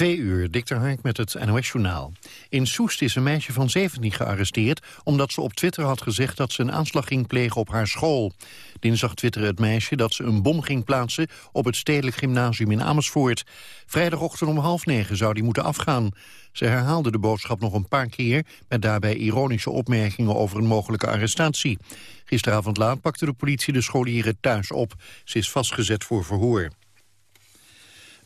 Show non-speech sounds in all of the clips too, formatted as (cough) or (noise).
Twee uur, Dikter Hark met het NOS-journaal. In Soest is een meisje van 17 gearresteerd... omdat ze op Twitter had gezegd dat ze een aanslag ging plegen op haar school. Dinsdag twitterde het meisje dat ze een bom ging plaatsen... op het Stedelijk Gymnasium in Amersfoort. Vrijdagochtend om half negen zou die moeten afgaan. Ze herhaalde de boodschap nog een paar keer... met daarbij ironische opmerkingen over een mogelijke arrestatie. Gisteravond laat pakte de politie de scholieren thuis op. Ze is vastgezet voor verhoor.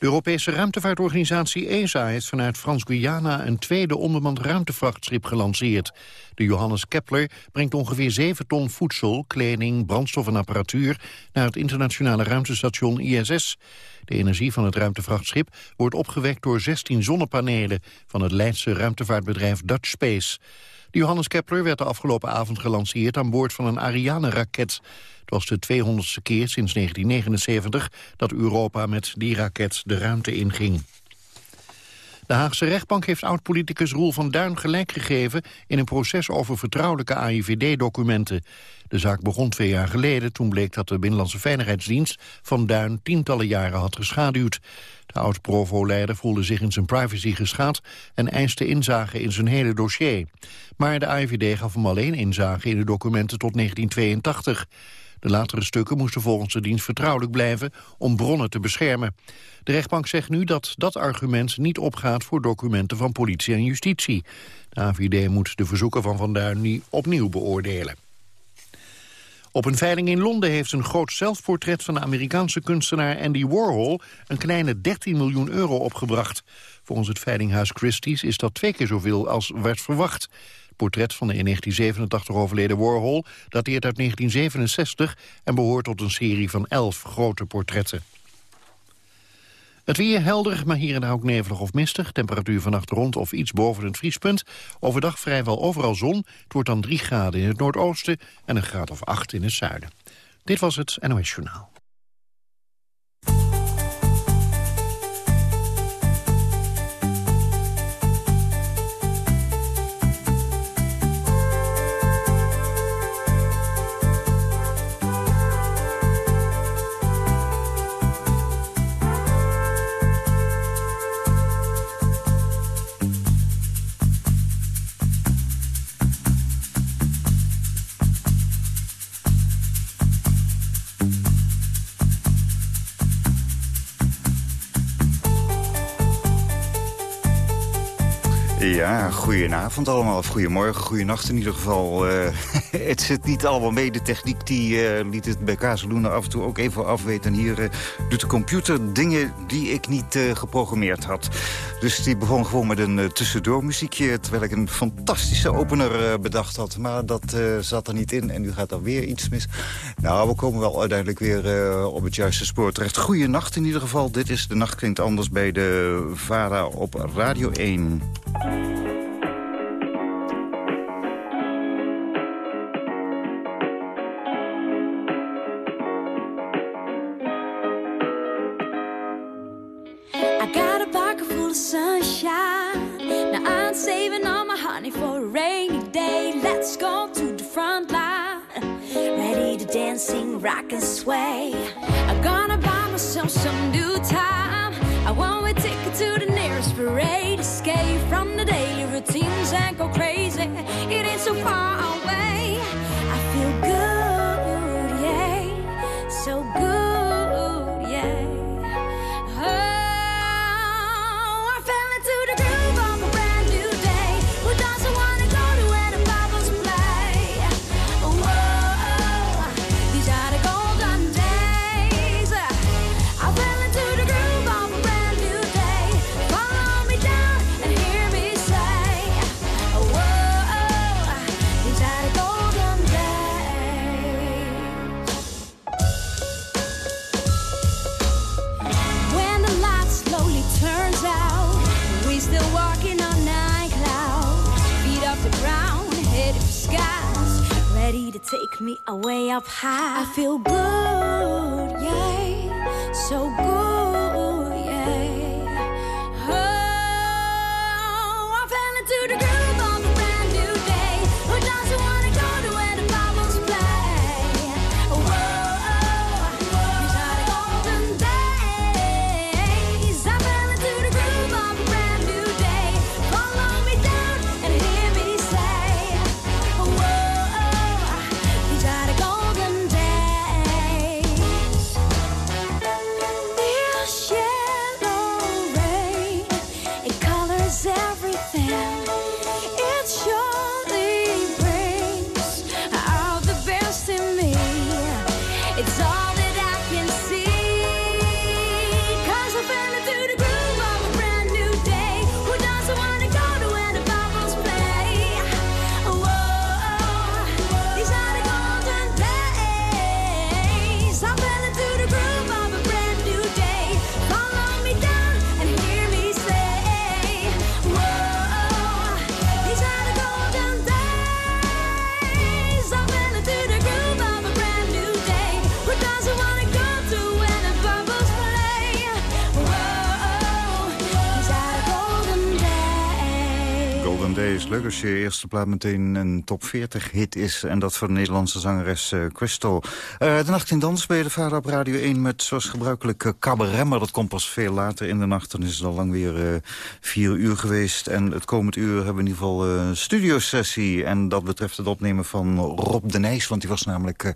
De Europese ruimtevaartorganisatie ESA heeft vanuit Frans-Guyana een tweede onbemand ruimtevrachtschip gelanceerd. De Johannes Kepler brengt ongeveer 7 ton voedsel, kleding, brandstof en apparatuur naar het internationale ruimtestation ISS. De energie van het ruimtevrachtschip wordt opgewekt door 16 zonnepanelen van het Leidse ruimtevaartbedrijf Dutch Space. Johannes Kepler werd de afgelopen avond gelanceerd aan boord van een Ariane-raket. Het was de 200ste keer sinds 1979 dat Europa met die raket de ruimte inging. De Haagse rechtbank heeft oud-politicus Roel van Duin gelijk gegeven... in een proces over vertrouwelijke AIVD-documenten. De zaak begon twee jaar geleden. Toen bleek dat de Binnenlandse Veiligheidsdienst van Duin tientallen jaren had geschaduwd. De oud-Provo-leider voelde zich in zijn privacy geschaad... en eiste inzage in zijn hele dossier. Maar de AIVD gaf hem alleen inzage in de documenten tot 1982. De latere stukken moesten volgens de dienst vertrouwelijk blijven om bronnen te beschermen. De rechtbank zegt nu dat dat argument niet opgaat voor documenten van politie en justitie. De AVD moet de verzoeken van Van Duin opnieuw beoordelen. Op een veiling in Londen heeft een groot zelfportret van de Amerikaanse kunstenaar Andy Warhol een kleine 13 miljoen euro opgebracht. Volgens het veilinghuis Christie's is dat twee keer zoveel als werd verwacht. Het portret van de in 1987 overleden Warhol dateert uit 1967 en behoort tot een serie van elf grote portretten. Het weer helder, maar hier en daar ook nevelig of mistig. Temperatuur vannacht rond of iets boven het vriespunt. Overdag vrijwel overal zon. Het wordt dan 3 graden in het noordoosten en een graad of 8 in het zuiden. Dit was het NOS Journaal. Ja, goedenavond allemaal, of goedemorgen, goedenacht in ieder geval. Uh, (laughs) het zit niet allemaal mee, de techniek die uh, liet het bij Kazeloenen af en toe ook even afweten. En hier uh, doet de computer dingen die ik niet geprogrammeerd had. Dus die begon gewoon met een tussendoor muziekje, terwijl ik een fantastische opener bedacht had. Maar dat zat er niet in en nu gaat er weer iets mis. Nou, we komen wel uiteindelijk weer op het juiste spoor terecht. Goedenacht in ieder geval, dit is De Nacht Klinkt Anders bij de VARA op Radio 1. Honey for a rainy day. Let's go to the front line. Ready to dance, sing, rock and sway. I'm gonna buy myself some new time. I want a ticket to the nearest parade. Escape away up high. I feel good, als je eerste plaat meteen een top 40 hit is. En dat voor de Nederlandse zangeres uh, Crystal. Uh, de Nacht in Dans bij de Vader op Radio 1 met zoals gebruikelijk uh, cabaret. Maar dat komt pas veel later in de nacht. Dan is het al lang weer vier uur geweest. En het komend uur hebben we in ieder geval een studiosessie. En dat betreft het opnemen van Rob de Nijs. Want die was namelijk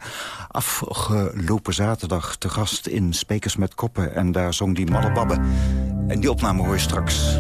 afgelopen zaterdag te gast in Spekers met Koppen. En daar zong die Malle Babbe. En die opname hoor je straks.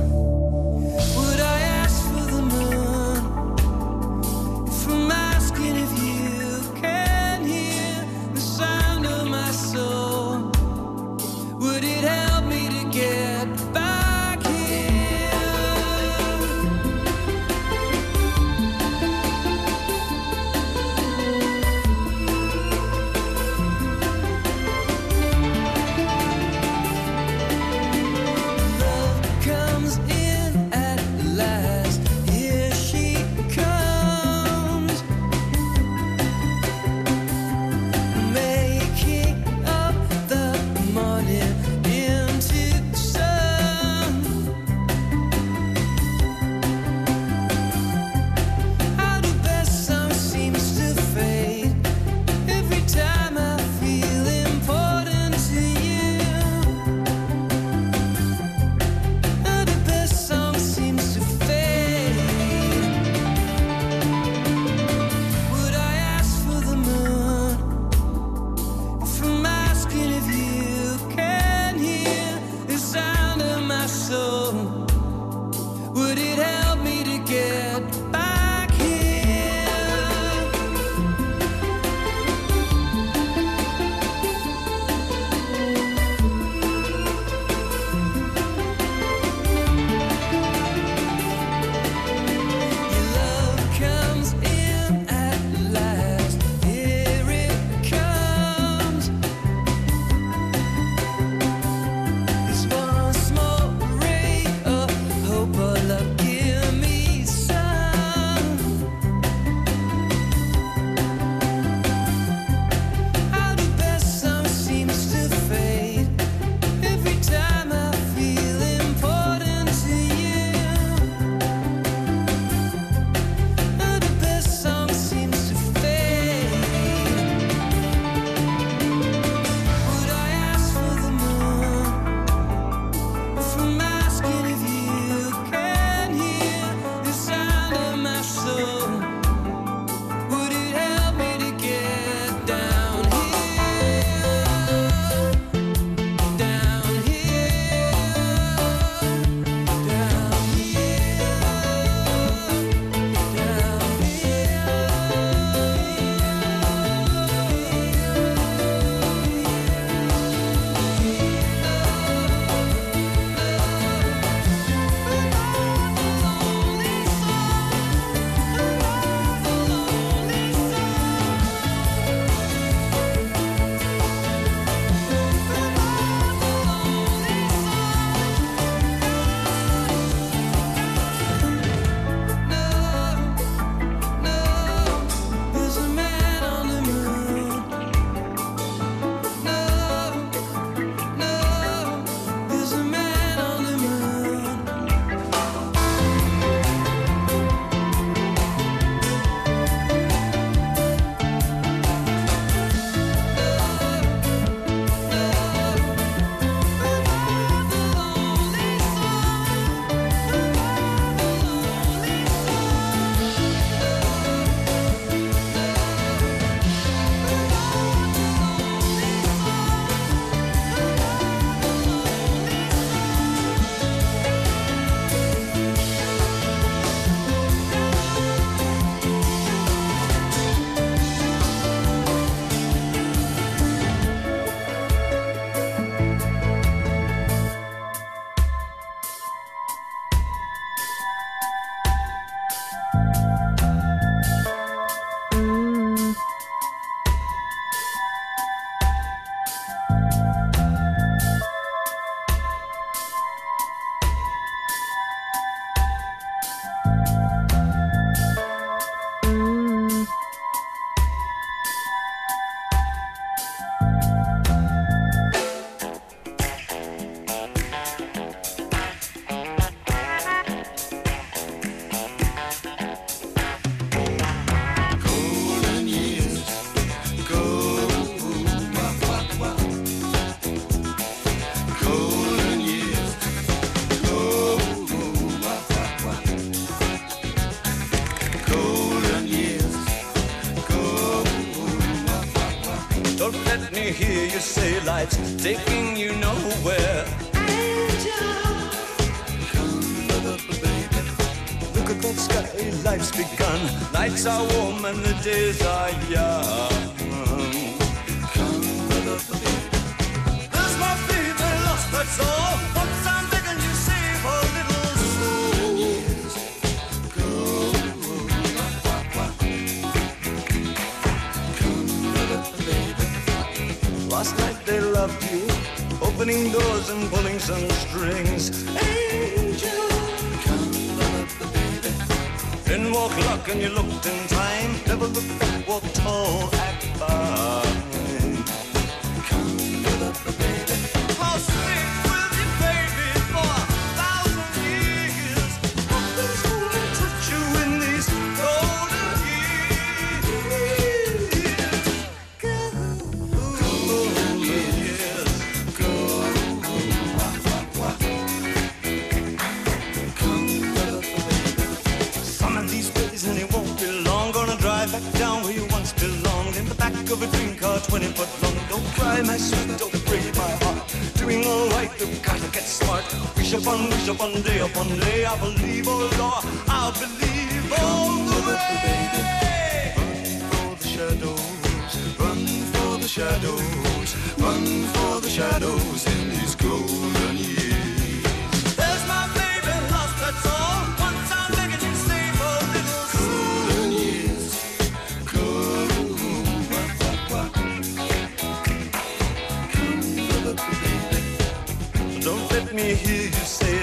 Life's taking you nowhere. Look at that sky, life's begun. Nights are warm and the days are young. Come There's my baby lost, that's all. Opening doors and pulling some strings. Angel, then walk luck and you looked in time. Never look back, walk tall, act fine. Upon, wish upon, day upon day. I believe, oh Lord, I believe all the way. Run for the shadows, run for the shadows, run for the shadows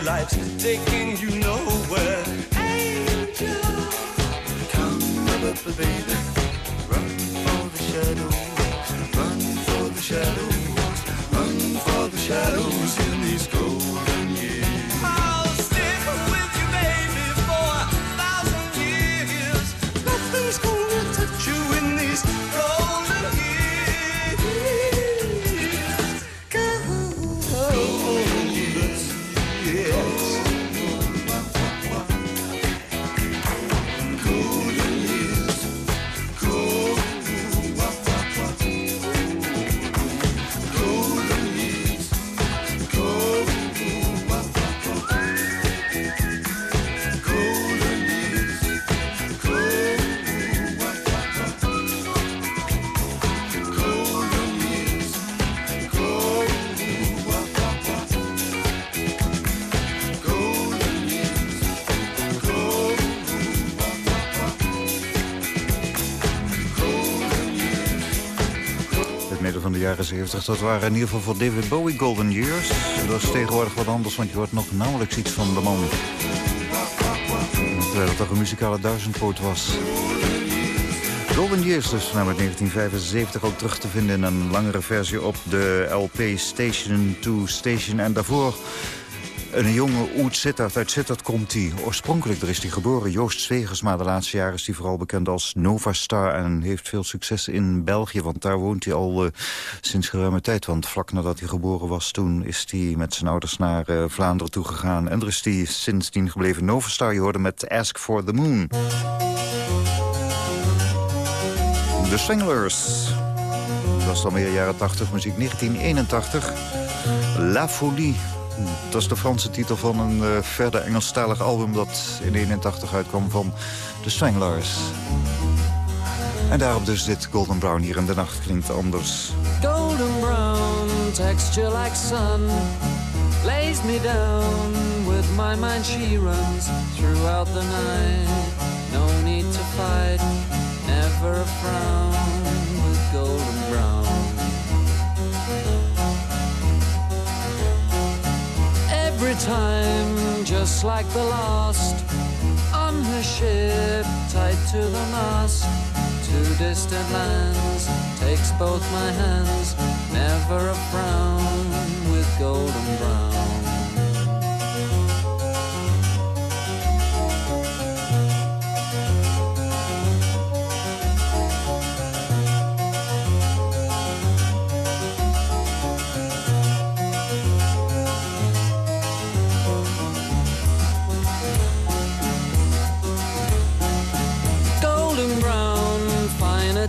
life's taking you nowhere. Angel, come baby, Dat waren in ieder geval voor David Bowie Golden Years. Dat is tegenwoordig wat anders, want je hoort nog nauwelijks iets van de man. Terwijl het toch een muzikale duizendpoot was. Golden Years dus namelijk 1975 ook terug te vinden in een langere versie op de LP Station to Station. En daarvoor een jonge Oet Sittard. Uit Sittard komt hij. Oorspronkelijk daar is hij geboren. Joost Zwegers, maar de laatste jaren is hij vooral bekend als Nova Star. En heeft veel succes in België, want daar woont hij al eh, sinds geruime tijd. Want vlak nadat hij geboren was, toen is hij met zijn ouders naar eh, Vlaanderen toegegaan. En er is hij sindsdien gebleven. Nova Star, je hoorde met Ask for the Moon. De Stranglers. Dat was dan weer jaren 80 muziek. 1981. La Folie. Dat is de Franse titel van een uh, verder Engelstalig album... dat in 81 uitkwam van The Stranglers. En daarop dus dit Golden Brown hier in de nacht klinkt anders. Golden brown, texture like sun Lays me down, with my mind she runs Throughout the night, no need to fight Never a frown, with golden brown Time, just like the last. On her ship, tied to the mast To distant lands, takes both my hands Never a frown, with golden brown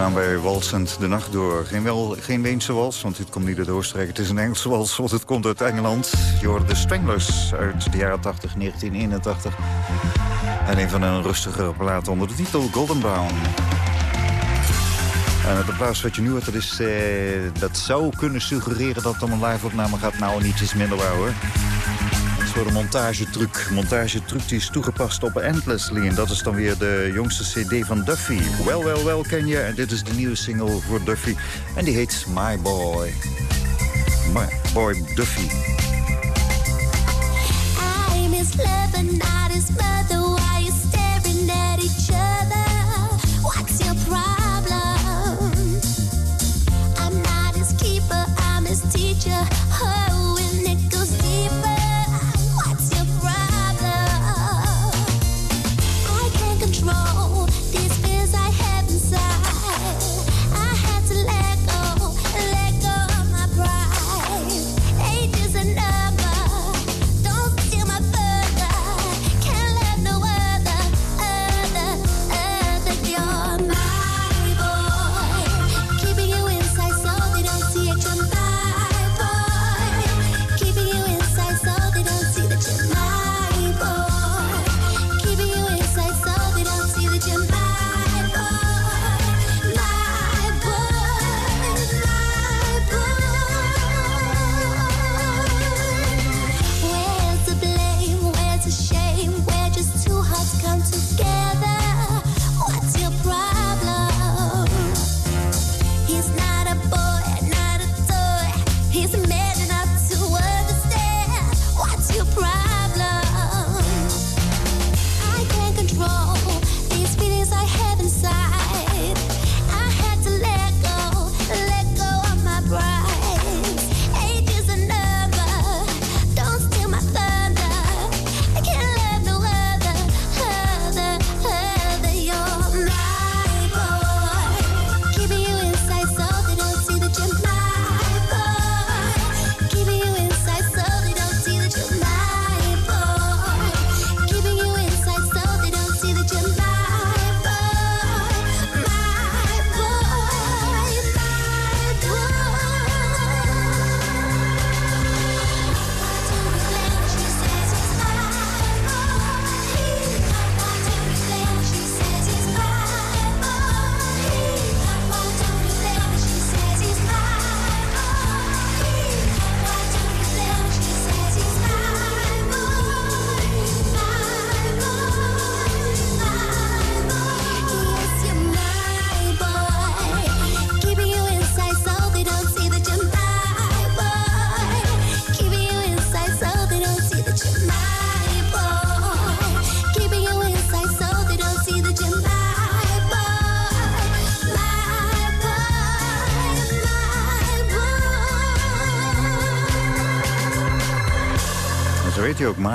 gaan wij walsend de nacht door. Geen, wel, geen Weense wals, want dit komt niet uit Oostenrijk. Het is een Engelse wals, want het komt uit Engeland. Je de Stranglers uit de jaren 80, 1981. En een van een rustigere platen onder de titel Golden Brown. En het applaus wat je nu hoort, dat, is, eh, dat zou kunnen suggereren dat het om een live-opname gaat. Nou, niets minder waar hoor. De montagetruc. Montagetruc die is toegepast op Endlessly. En dat is dan weer de jongste cd van Duffy. Wel, wel, wel ken je. En dit is de nieuwe single voor Duffy. En die heet My Boy. My Boy Duffy. I miss love not his mother. Why you staring at each other? What's your problem? I'm not his keeper, I'm his teacher.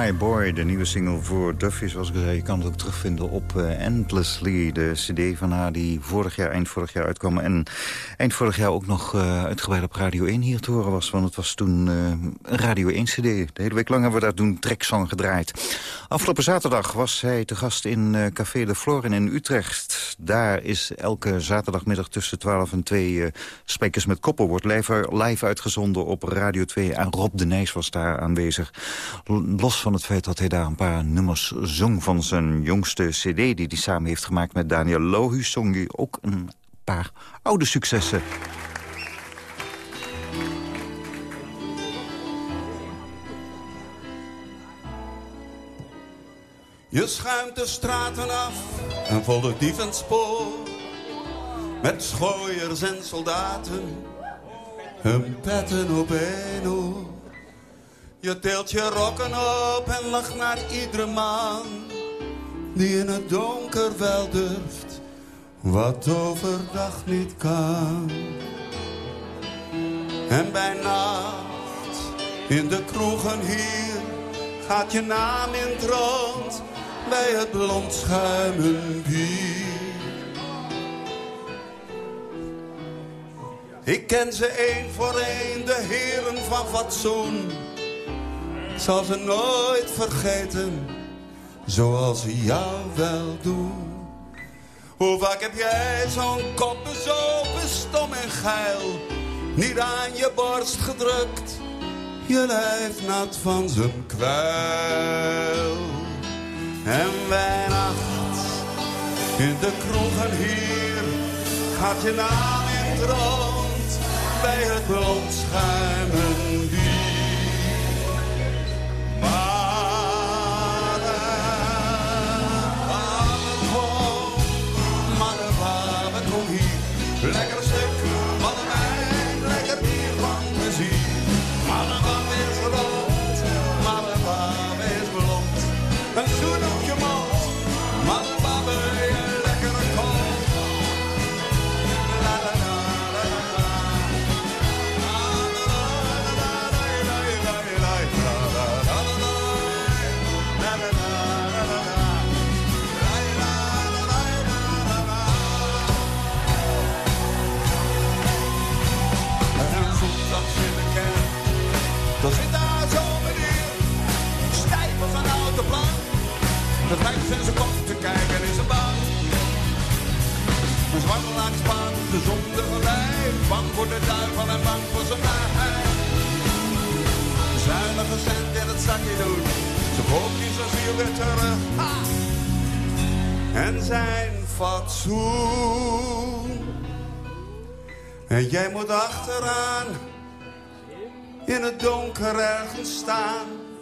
My Boy, de nieuwe single voor Duffy. Zoals ik zei, je kan het ook terugvinden op uh, Endlessly, de cd van haar die vorig jaar, eind vorig jaar uitkwam. En eind vorig jaar ook nog uitgebreid op Radio 1 hier te horen was. Want het was toen uh, een Radio 1 cd. De hele week lang hebben we daar toen treksong gedraaid. Afgelopen zaterdag was hij te gast in Café de Florin in Utrecht. Daar is elke zaterdagmiddag tussen 12 en 2 Sprekers met Koppel. Wordt live, live uitgezonden op Radio 2. En Rob de Nijs was daar aanwezig. Los van het feit dat hij daar een paar nummers zong van zijn jongste cd... die hij samen heeft gemaakt met Daniel Lohuus... zong hij ook een paar oude successen. Je schuimt de straten af en volgt spoor Met schooiers en soldaten, hun petten op één oor. Je tilt je rokken op en lacht naar iedere man die in het donker wel durft, wat overdag niet kan. En bij nacht in de kroegen hier gaat je naam in het rond bij het blond schuimen bier. Ik ken ze één voor één, de heren van fatsoen zal ze nooit vergeten, zoals ze jou wel doen. Hoe vaak heb jij zo'n kop bezopen, stom en geil, niet aan je borst gedrukt, je lijf nat van zijn kwijl. En bij nacht, in de kroegen hier, gaat je naam in het rond, bij het blond schuimen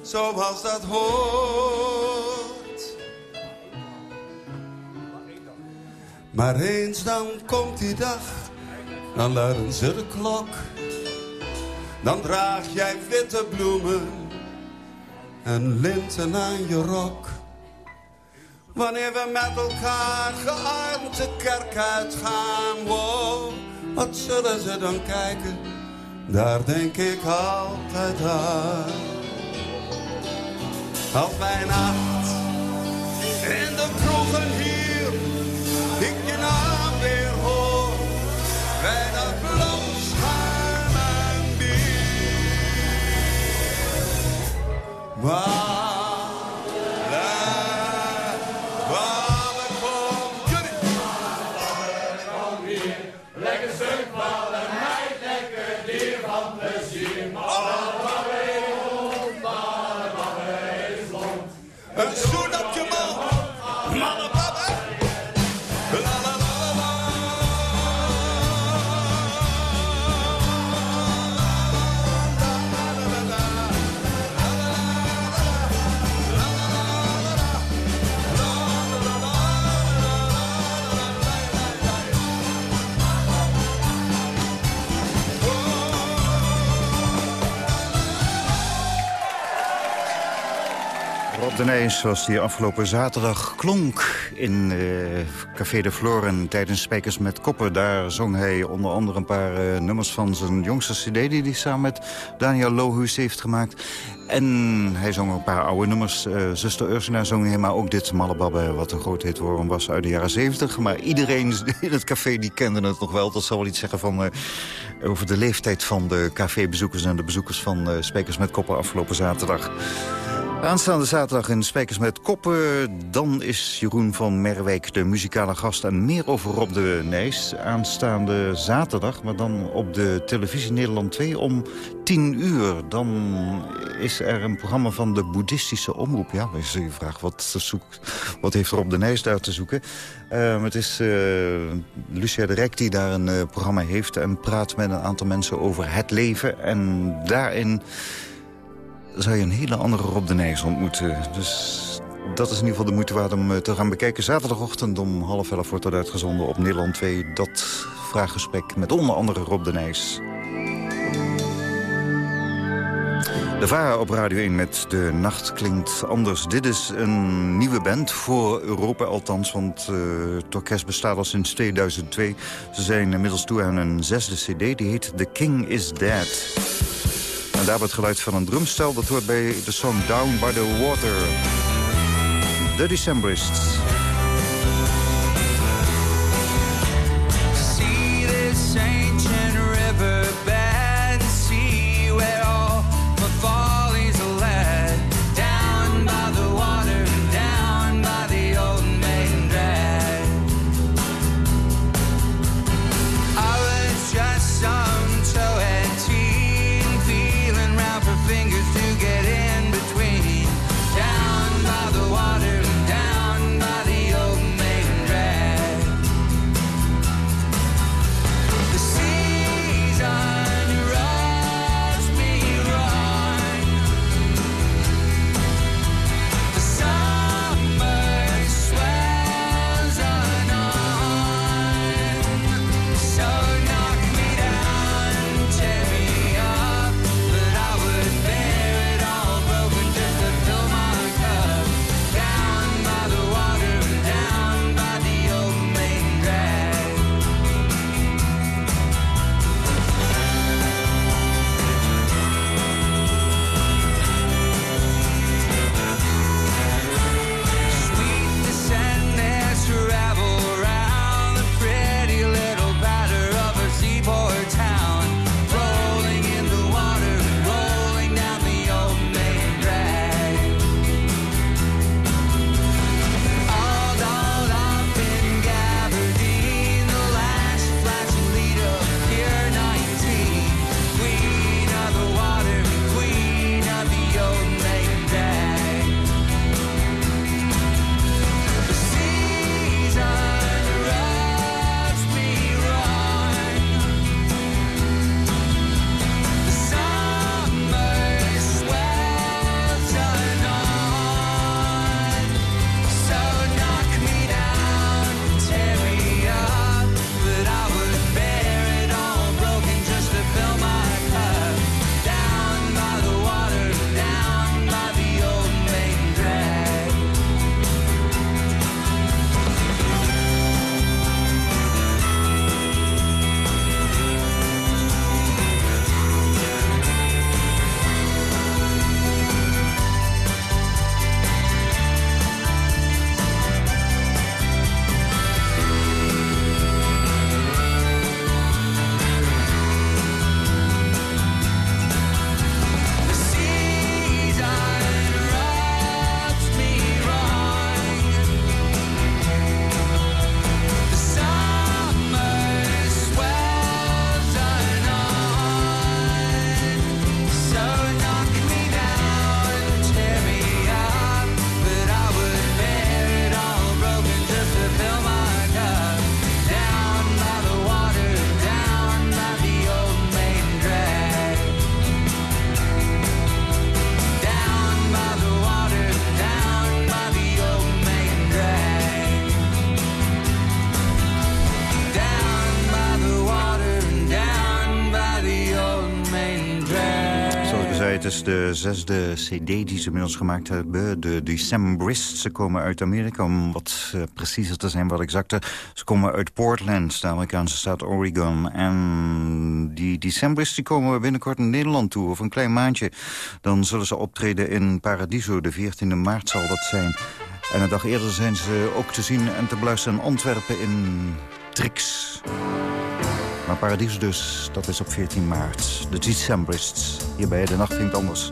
zoals dat hoort. Maar eens dan komt die dag, dan luiden ze de klok. Dan draag jij witte bloemen en linten aan je rok. Wanneer we met elkaar gearmd de kerk uitgaan, wow, wat zullen ze dan kijken? Daar denk ik altijd aan als bij nacht in de kroegen hier ik je naam weer hoor bij dat blond schuim en bier. Rob de Nijs, zoals die afgelopen zaterdag klonk in uh, Café de Floren tijdens Spijkers met Koppen. Daar zong hij onder andere een paar uh, nummers van zijn jongste cd... die hij samen met Daniel Lohuus heeft gemaakt. En hij zong een paar oude nummers. Uh, Zuster Ursula zong hij, maar ook dit Mallebabbe... wat een groot hit worden was uit de jaren 70. Maar iedereen (laughs) in het café die kende het nog wel. Dat zal wel iets zeggen van, over de leeftijd van de cafébezoekers... en de bezoekers van Spijkers met Koppen afgelopen zaterdag. Aanstaande zaterdag in Spijkers met Koppen. Dan is Jeroen van Merwijk de muzikale gast. En meer over Rob de Nijs. Aanstaande zaterdag, maar dan op de televisie Nederland 2 om 10 uur. Dan is er een programma van de boeddhistische omroep. Ja, is je vraag, wat, zoekt, wat heeft Rob de Nijs daar te zoeken? Uh, het is uh, Lucia de Rek die daar een uh, programma heeft... en praat met een aantal mensen over het leven. En daarin zou je een hele andere Rob de Nijs ontmoeten. Dus dat is in ieder geval de moeite waard om eh, te gaan bekijken. Zaterdagochtend om half elf wordt dat uitgezonden op Nederland 2. Dat vraaggesprek met onder andere Rob de Nijs. De VARA op Radio 1 met De Nacht Klinkt Anders. Dit is een nieuwe band, voor Europa althans, want uh, het orkest bestaat al sinds 2002. Ze zijn inmiddels toe aan een zesde cd, die heet The King Is Dead. En daar wordt geluid van een drumstel. Dat hoort bij de song Down by the Water. The Decemberists. De zesde cd die ze inmiddels gemaakt hebben. De Decemberists. Ze komen uit Amerika, om wat uh, preciezer te zijn, wat exacter. Ze komen uit Portland, de Amerikaanse staat Oregon. En die Decemberists die komen binnenkort in Nederland toe, over een klein maandje. Dan zullen ze optreden in Paradiso, de 14e maart zal dat zijn. En een dag eerder zijn ze ook te zien en te beluisteren in Antwerpen in Trix. Maar Paradies dus, dat is op 14 maart. De Decemberists. Hier bij De Nacht Klinkt Anders.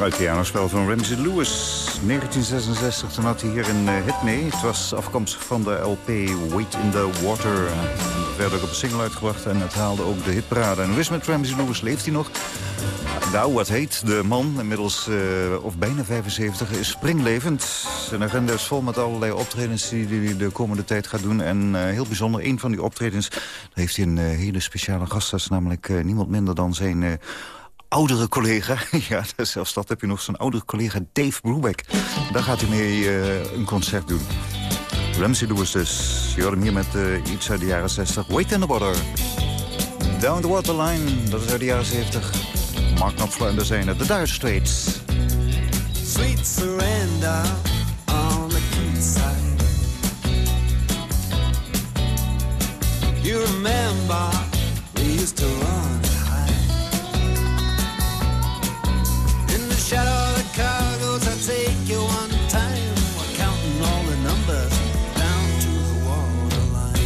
Het pianospel van Ramsey Lewis. 1966, toen had hij hier een uh, hit mee. Het was afkomstig van de LP Wait in the Water. Het werd ook op een single uitgebracht en het haalde ook de hitparade. En is met Ramsey Lewis? Leeft hij nog? Nou, wat heet de man, inmiddels uh, of bijna 75, is springlevend. Zijn agenda is vol met allerlei optredens die hij de komende tijd gaat doen. En uh, heel bijzonder, een van die optredens, heeft hij een hele speciale gast. Dat is namelijk niemand minder dan zijn oudere collega. (laughs) ja, zelfs dat heb je nog. Zijn oudere collega Dave Brubeck. Daar gaat hij mee uh, een concert doen. Ramsey Lewis dus. Je hoort hem hier met uh, iets uit de jaren 60. Wait in the Water. Down the Waterline. Dat is uit de jaren 70. Mark Knopfler en de zijne. The Dire Straits. Sweet surrender on the. You remember we used to take you one time. We're counting all the numbers down to the waterline.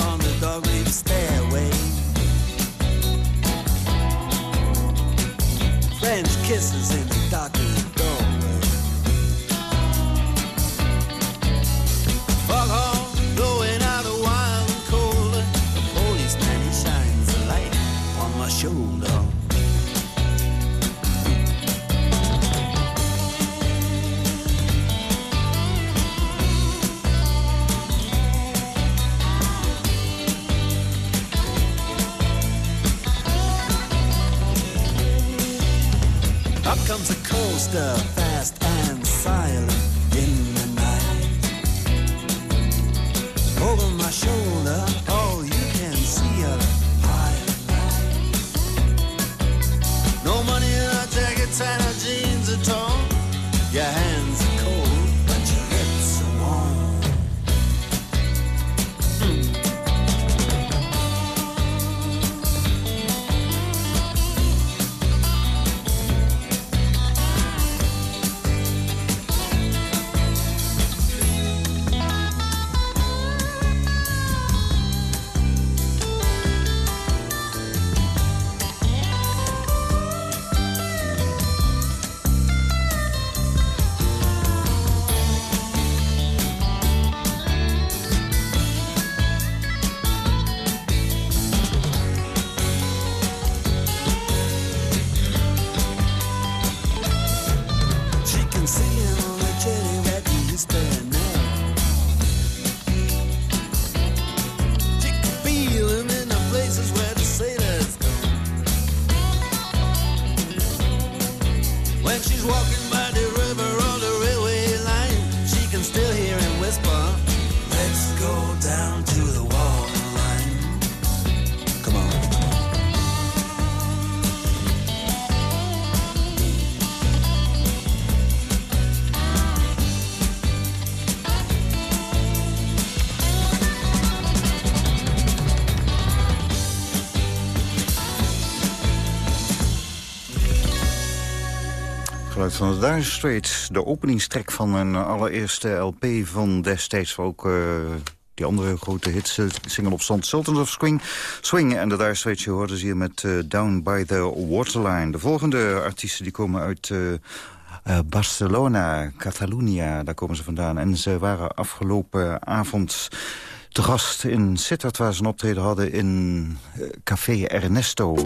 On the stairway. Kisses in the van de Dire Straits, de openingstrek van een allereerste LP van destijds... ook eh, die andere grote hits, eh, single op stand Sultans of Swing. Swing en de Dire Straits, je hoorde ze hier met eh, Down by the Waterline. De volgende artiesten die komen uit... Barcelona, Catalunya, daar komen ze vandaan. En ze waren afgelopen avond te gast in Sittard... waar ze een optreden hadden in Café Ernesto.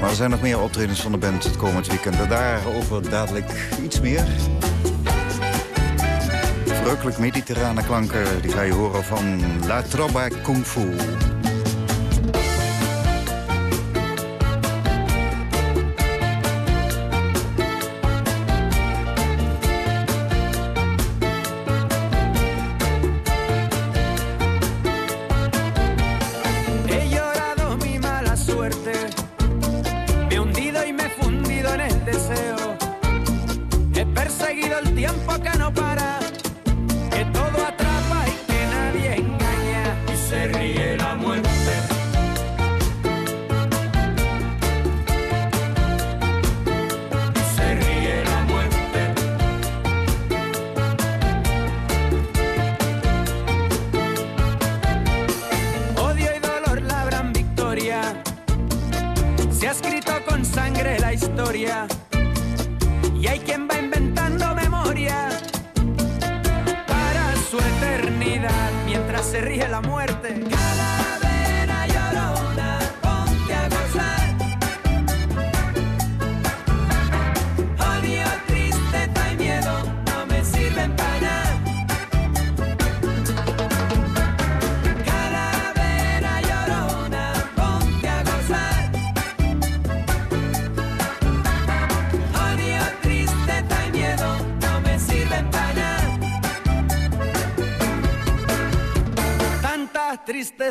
Maar er zijn nog meer optredens van de band het komend weekend. En daarover dadelijk iets meer. Verrukkelijk mediterrane klanken, die ga je horen van La Tromba Kung Fu.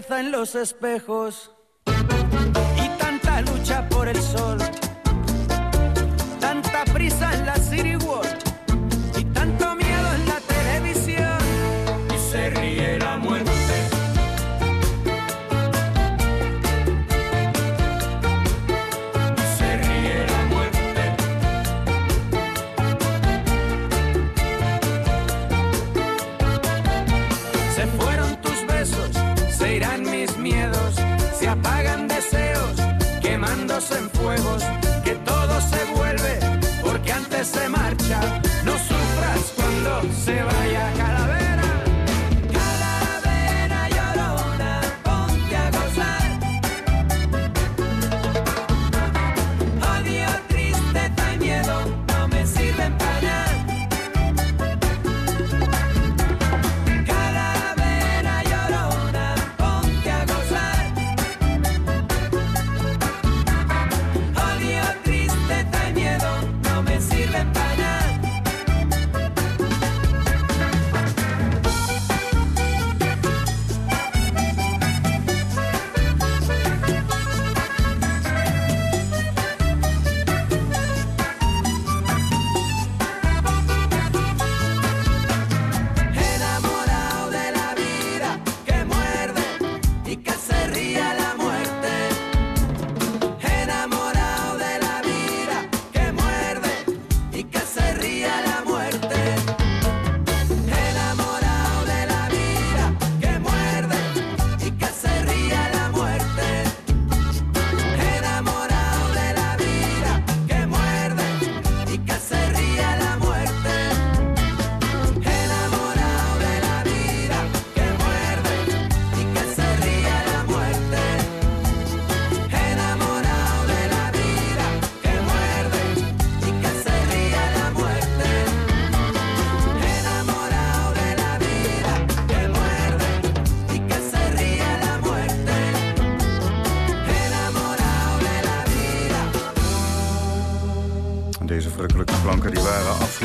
En los espejos se irán mis miedos, se apagan deseos, quemándose en fuegos, que todo se vuelve, porque antes se marcha, no sufras cuando se vaya calavera. Calavera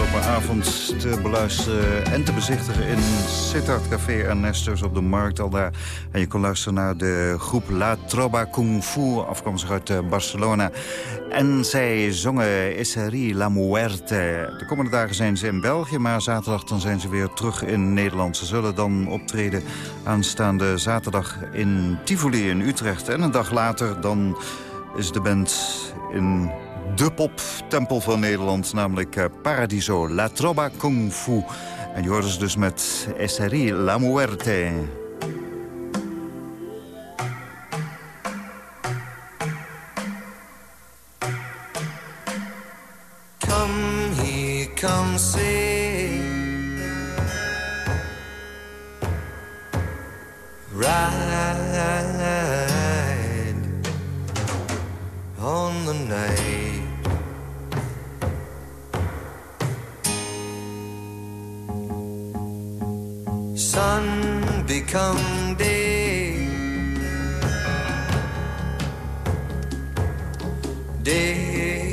vanavond te beluisteren en te bezichtigen in Sittard Café Ernestus op de Markt al daar. En je kon luisteren naar de groep La Troba Kung Fu, afkomstig uit eh, Barcelona. En zij zongen Esserie La Muerte. De komende dagen zijn ze in België, maar zaterdag dan zijn ze weer terug in Nederland. Ze zullen dan optreden aanstaande zaterdag in Tivoli in Utrecht. En een dag later dan is de band in de poptempel van Nederland, namelijk eh, Paradiso, La Troba Kung Fu. En je hoort dus met Esserie La Muerte. Come here, come see. Ride Sun become day. Day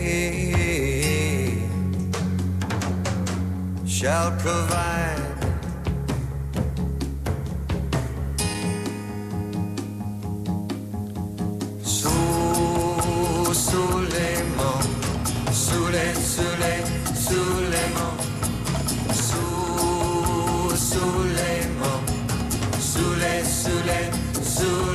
shall provide. Sous, sous les monts, sous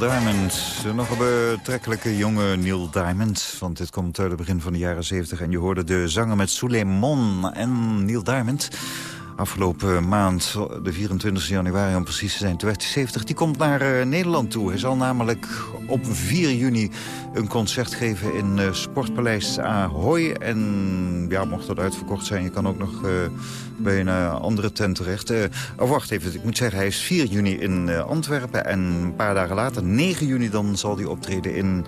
Diamond, nog een betrekkelijke jonge Neil Diamond. Want dit komt uit het begin van de jaren 70. En je hoorde de zanger met Suleiman en Neil Diamond Afgelopen maand, de 24 januari om precies te zijn, 2070, die komt naar uh, Nederland toe. Hij zal namelijk op 4 juni een concert geven in uh, Sportpaleis Ahoy. En ja, mocht dat uitverkocht zijn, je kan ook nog uh, bij een andere tent terecht. oh, wacht even, ik moet zeggen, hij is 4 juni in Antwerpen. En een paar dagen later, 9 juni, dan zal hij optreden in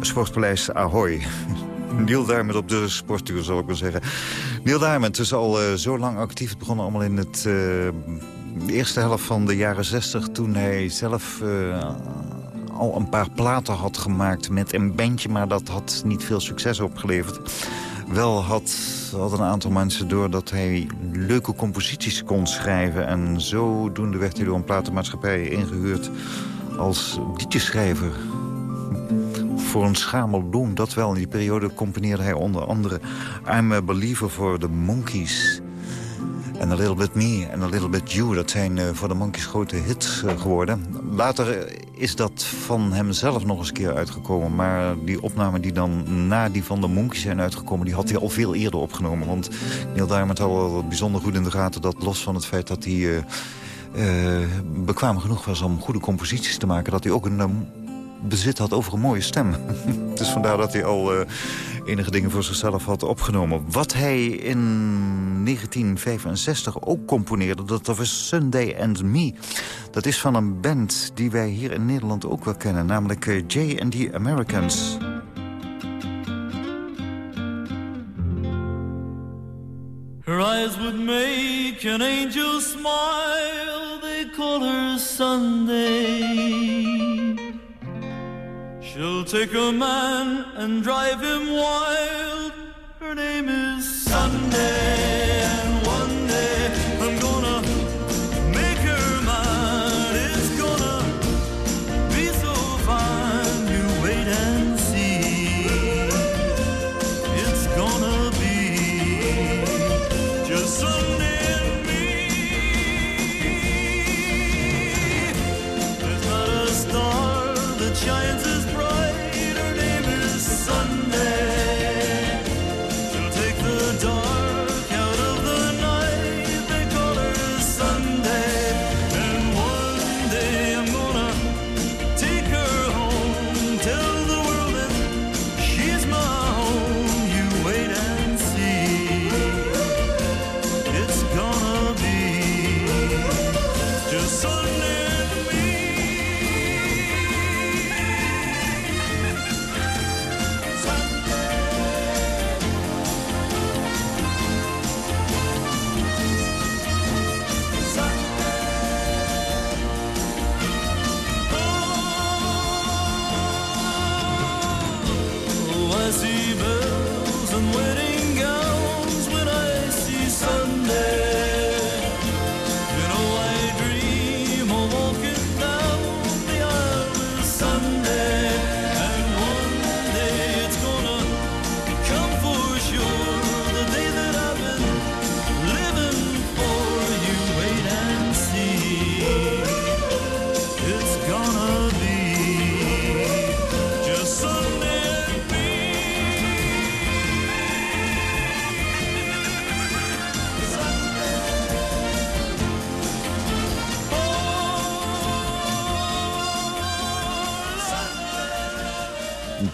Sportpaleis Ahoy. (laughs) Neil Diamond op de sporttour, zal ik maar zeggen. Neil Diamond is al uh, zo lang actief. Het begon allemaal in het, uh, de eerste helft van de jaren 60... toen hij zelf uh, al een paar platen had gemaakt met een bandje... maar dat had niet veel succes opgeleverd. Wel had, had een aantal mensen door dat hij leuke composities kon schrijven... en zodoende werd hij door een platenmaatschappij ingehuurd als liedjeschrijver voor een schamel doen. Dat wel. In die periode componeerde hij onder andere I'm Believer voor The Monkeys. En A Little Bit Me en A Little Bit You. Dat zijn uh, voor de Monkeys grote hits uh, geworden. Later is dat van hemzelf nog eens een keer uitgekomen. Maar die opnamen die dan na die van de Monkeys zijn uitgekomen... die had hij al veel eerder opgenomen. Want Neil Diamond had wel bijzonder goed in de gaten... dat los van het feit dat hij... Uh, bekwaam genoeg was om goede composities te maken... dat hij ook een bezit had over een mooie stem. (laughs) dus vandaar dat hij al uh, enige dingen voor zichzelf had opgenomen. Wat hij in 1965 ook componeerde, dat was Sunday and Me. Dat is van een band die wij hier in Nederland ook wel kennen. Namelijk uh, Jay and the Americans. Her eyes would make an angel smile. They call her Sunday. She'll take a man and drive him wild. Her name is Sunday,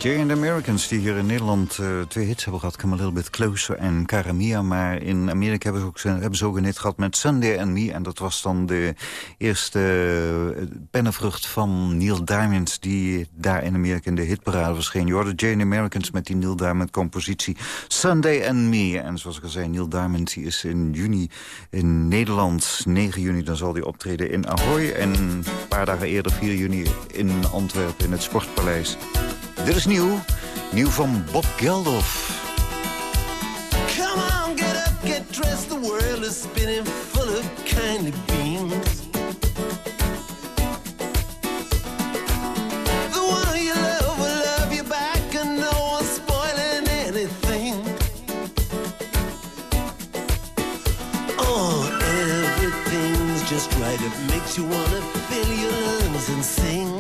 Jay and the Americans, die hier in Nederland uh, twee hits hebben gehad... Come a Little Bit Closer en Caramia. Maar in Amerika hebben ze, ook, hebben ze een hit gehad met Sunday and Me. En dat was dan de eerste uh, pennenvrucht van Neil Diamond... die daar in Amerika in de hitparade verscheen. Je hoorde Jay and the Americans met die Neil Diamond compositie Sunday and Me. En zoals ik al zei, Neil Diamond die is in juni in Nederland. 9 juni dan zal hij optreden in Ahoy. En een paar dagen eerder, 4 juni, in Antwerpen in het Sportpaleis. Dit is nieuw. Nieuw van Bob Geldof. Come on, get up, get dressed. The world is spinning full of kindly beams. The one you love will love you back, and no one's spoiling anything. Oh, everything's just right. It makes you wanna fill your lungs and sing.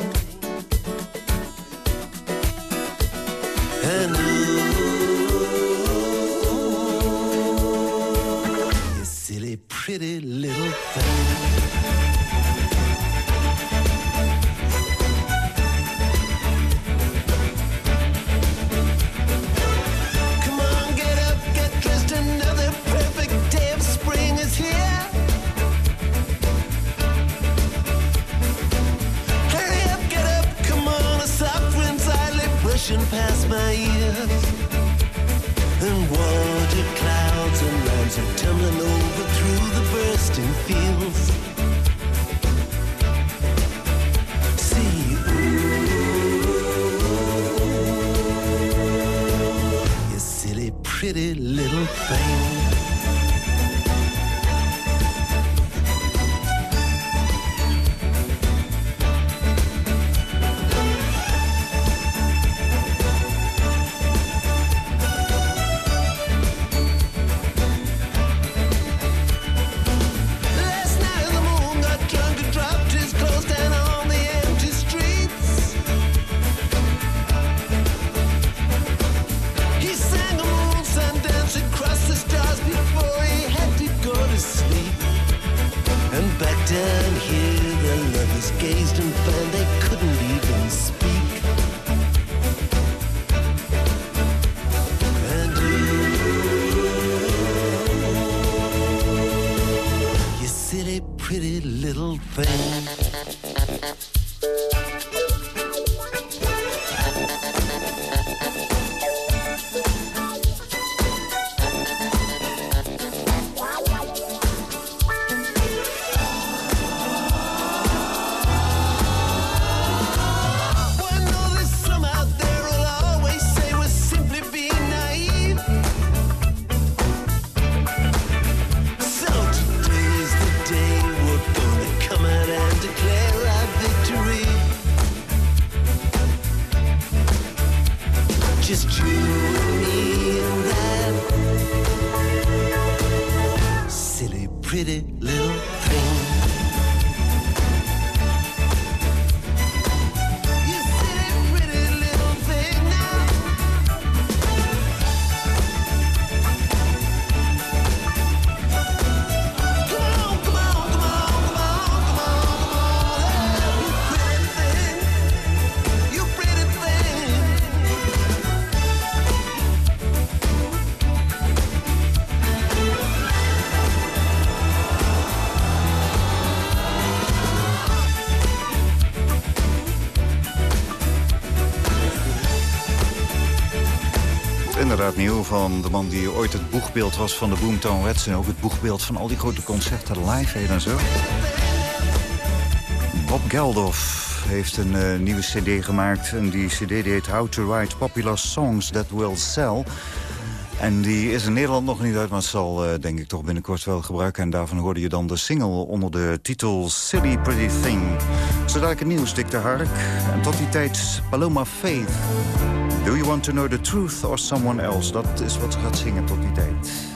Nieuw van de man die ooit het boegbeeld was van de Boomtown Reds... en ook het boegbeeld van al die grote concerten live en zo. Bob Geldof heeft een eh, nieuwe cd gemaakt. En die cd die heet How to Write Popular Songs That Will Sell. En die is in Nederland nog niet uit, maar het zal eh, denk ik toch binnenkort wel gebruiken. En daarvan hoorde je dan de single onder de titel Silly Pretty Thing. Zodat ik een nieuws, Dick de Hark. En tot die tijd Paloma Faith. Do you want to know the truth or someone else? Dat is wat ze gaat zingen tot die tijd.